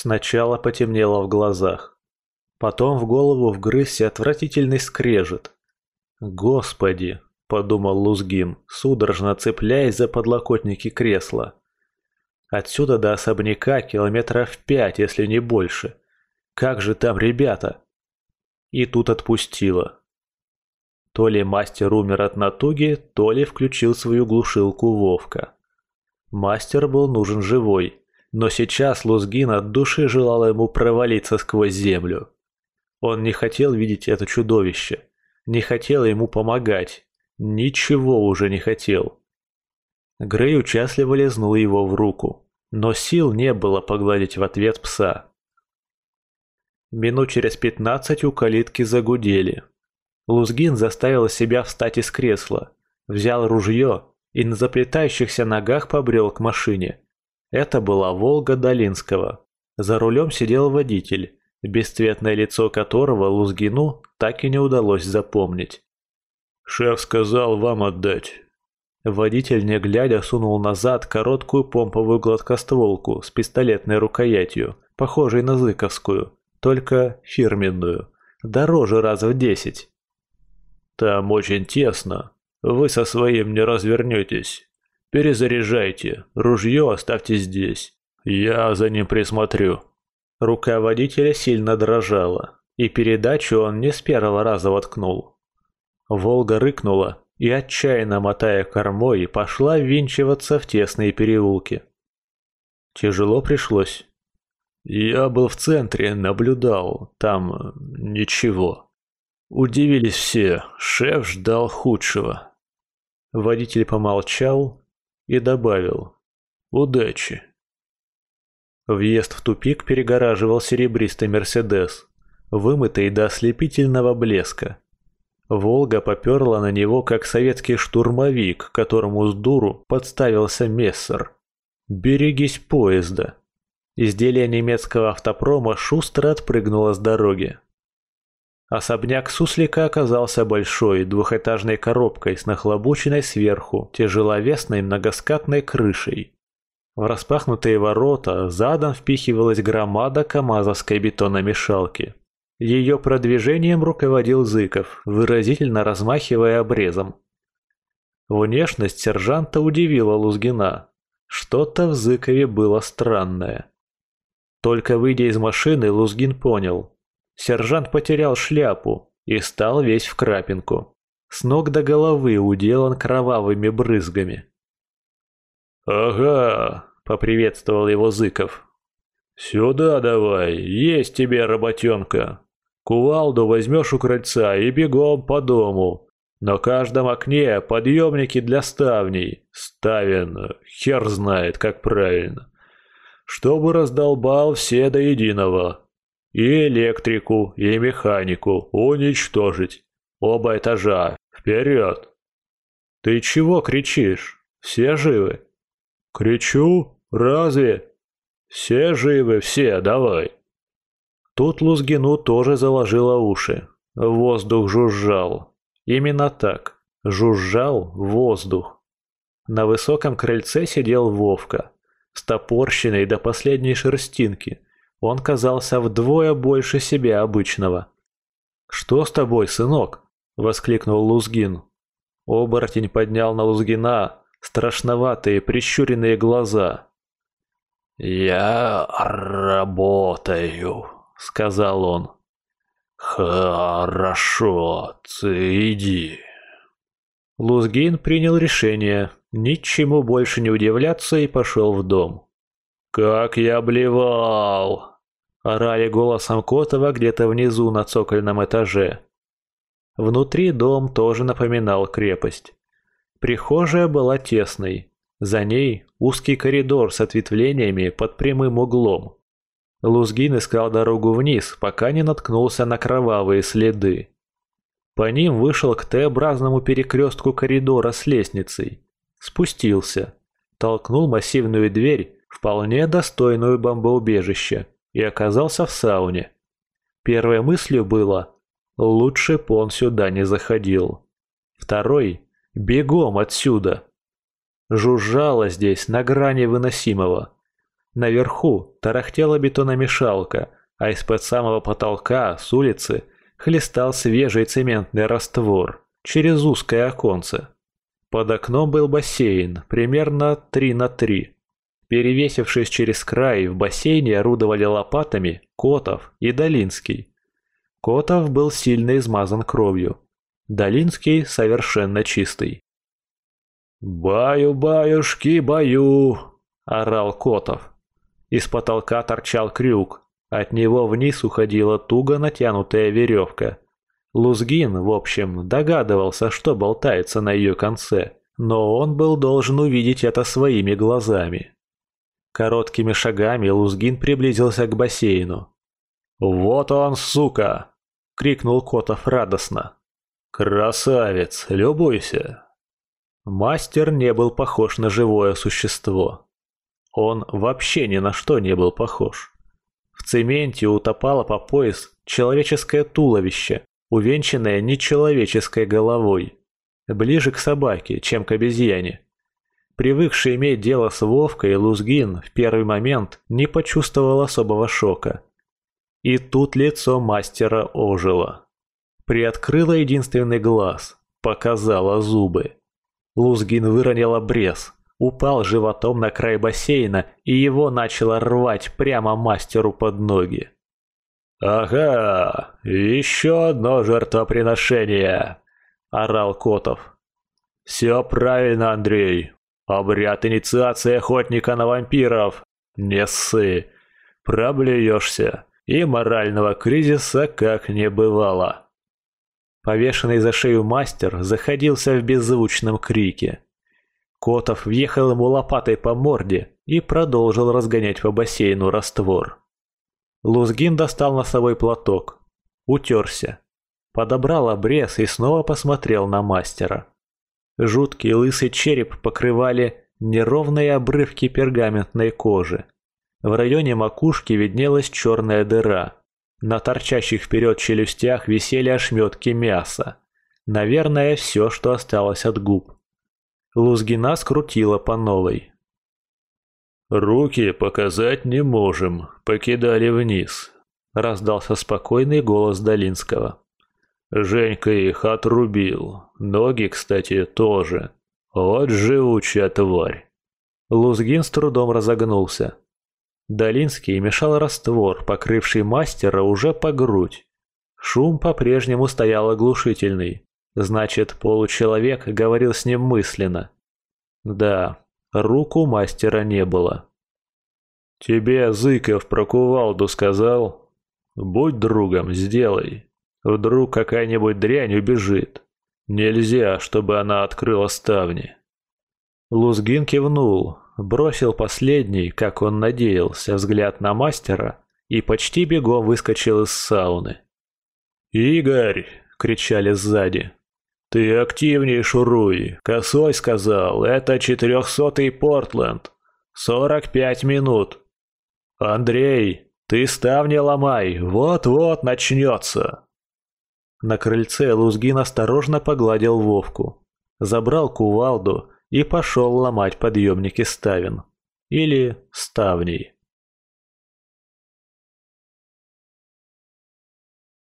Сначала потемнело в глазах. Потом в голову вгрызся отвратительный скрежет. «Господи!» – подумал Лузгин, судорожно цепляясь за подлокотники кресла. «Отсюда до особняка километров пять, если не больше. Как же там ребята?» И тут отпустило. То ли мастер умер от натуги, то ли включил свою глушилку Вовка. Мастер был нужен живой, но сейчас Лузгин от души желал ему провалиться сквозь землю. Он не хотел видеть это чудовище, не хотел ему помогать, ничего уже не хотел. Грей участливо лизнул его в руку, но сил не было погладить в ответ пса. Минут через пятнадцать у калитки загудели. Лузгин заставил себя встать из кресла, взял ружье и на заплетающихся ногах побрел к машине. Это была «Волга» Долинского. За рулем сидел водитель, бесцветное лицо которого Лузгину так и не удалось запомнить. «Шеф сказал вам отдать». Водитель, не глядя, сунул назад короткую помповую гладкостволку с пистолетной рукоятью, похожей на зыковскую, только фирменную, дороже раз в десять. «Там очень тесно, вы со своим не развернетесь. Перезаряжайте, ружье оставьте здесь. Я за ним присмотрю». Рука водителя сильно дрожала, и передачу он не с первого раза воткнул. Волга рыкнула и, отчаянно мотая кормой, пошла ввинчиваться в тесные переулки. Тяжело пришлось. Я был в центре, наблюдал, там ничего. Удивились все, шеф ждал худшего. Водитель помолчал и добавил «Удачи». Въезд в тупик перегораживал серебристый «Мерседес», вымытый до ослепительного блеска. «Волга» поперла на него, как советский штурмовик, которому с дуру подставился мессер. «Берегись поезда!» Изделие немецкого автопрома шустро отпрыгнуло с дороги. Особняк Суслика оказался большой, двухэтажной коробкой с нахлобученной сверху, тяжеловесной многоскатной крышей. В распахнутые ворота задом впихивалась громада камазовской бетономешалки. Ее продвижением руководил Зыков, выразительно размахивая обрезом. Внешность сержанта удивила Лузгина. Что-то в Зыкове было странное. Только выйдя из машины, Лузгин понял, Сержант потерял шляпу и стал весь в крапинку. С ног до головы уделан кровавыми брызгами. «Ага», — поприветствовал его Зыков. «Сюда давай, есть тебе работенка. Кувалду возьмешь у крыльца и бегом по дому. На каждом окне подъемники для ставней. Ставен, хер знает, как правильно. Чтобы раздолбал все до единого. И электрику, и механику уничтожить. Оба этажа. Вперед! Ты чего кричишь? Все живы? Кричу? Разве? Все живы, все, давай. Тут Лузгину тоже заложило уши. Воздух жужжал. Именно так. Жужжал воздух. На высоком крыльце сидел Вовка, стопорщенный до последней шерстинки, он казался вдвое больше себя обычного. «Что с тобой, сынок?» – воскликнул Лузгин. Оборотень поднял на Лузгина страшноватые прищуренные глаза. «Я работаю», – сказал он. «Хорошо, иди». Лузгин принял решение, ничему больше не удивляться и пошел в дом. «Как я блевал!» – орали голосом Котова где-то внизу на цокольном этаже. Внутри дом тоже напоминал крепость. Прихожая была тесной, за ней узкий коридор с ответвлениями под прямым углом. Лузгин искал дорогу вниз, пока не наткнулся на кровавые следы. По ним вышел к Т-образному перекрестку коридора с лестницей. Спустился. Толкнул массивную дверь вполне достойную бомбоубежище, и оказался в сауне. Первой мыслью было «лучше б он сюда не заходил». Второй «бегом отсюда». Жужжало здесь на грани выносимого. Наверху тарахтела бетономешалка, а из-под самого потолка, с улицы, хлестал свежий цементный раствор через узкое оконце. Под окном был бассейн, примерно 3 на 3. Перевесившись через край, в бассейне орудовали лопатами Котов и Долинский. Котов был сильно измазан кровью. Долинский совершенно чистый. «Баю-баюшки, баю!» – орал Котов. Из потолка торчал крюк. От него вниз уходила туго натянутая веревка. Лузгин, в общем, догадывался, что болтается на ее конце, но он был должен увидеть это своими глазами. Короткими шагами Лузгин приблизился к бассейну. «Вот он, сука!» — крикнул Котов радостно. «Красавец, любуйся!» Мастер не был похож на живое существо. Он вообще ни на что не был похож. В цементе утопало по пояс человеческое туловище, увенчанное нечеловеческой головой. Ближе к собаке, чем к обезьяне. Привыкший иметь дело с Вовкой, Лузгин в первый момент не почувствовал особого шока. И тут лицо мастера ожило. Приоткрыло единственный глаз, показало зубы. Лузгин выронил обрез, упал животом на край бассейна, и его начало рвать прямо мастеру под ноги. «Ага, еще одно жертвоприношение!» – орал Котов. «Все правильно, Андрей. Обряд инициации охотника на вампиров. Не ссы. Проблюешься. И морального кризиса как не бывало». Повешенный за шею мастер заходился в беззвучном крике. Котов въехал ему лопатой по морде и продолжил разгонять по бассейну раствор. Лузгин достал носовой платок, утерся, подобрал обрез и снова посмотрел на мастера. Жуткий лысый череп покрывали неровные обрывки пергаментной кожи. В районе макушки виднелась черная дыра. На торчащих вперед челюстях висели ошметки мяса. Наверное, все, что осталось от губ. Лузгина скрутила по новой. «Руки показать не можем, покидали вниз», — раздался спокойный голос Долинского. «Женька их отрубил, ноги, кстати, тоже. Вот живучая тварь». Лузгин с трудом разогнулся. Долинский мешал раствор, покрывший мастера уже по грудь. Шум по-прежнему стоял оглушительный. Значит, получеловек говорил с ним мысленно. Да, руку мастера не было. «Тебе Зыков про кувалду сказал? Будь другом, сделай. Вдруг какая-нибудь дрянь убежит. Нельзя, чтобы она открыла ставни». Лузгин кивнул, бросил последний, как он надеялся, взгляд на мастера и почти бегом выскочил из сауны. «Игорь!» — кричали сзади. «Ты активнее шуруй. Косой сказал, это четырехсотый Портленд. Сорок пять минут. Андрей, ты ставни ломай, вот-вот начнется». На крыльце Лузгин осторожно погладил Вовку, забрал кувалду и пошел ломать подъемники ставен. Или ставней.